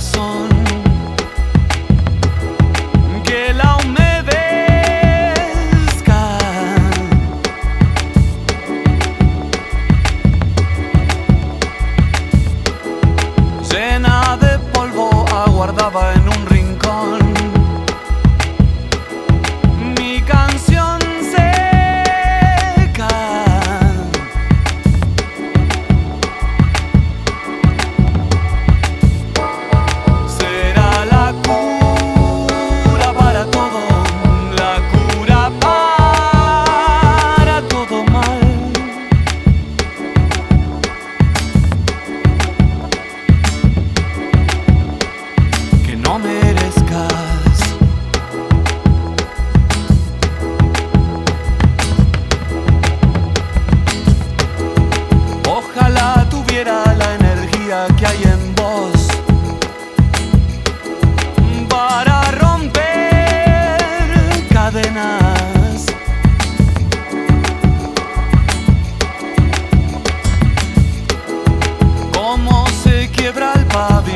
corazón que la humedezca. Llena de polvo aguardaba en un la energía que hay en vos para romper cadenas. Cómo se quiebra el pabellón.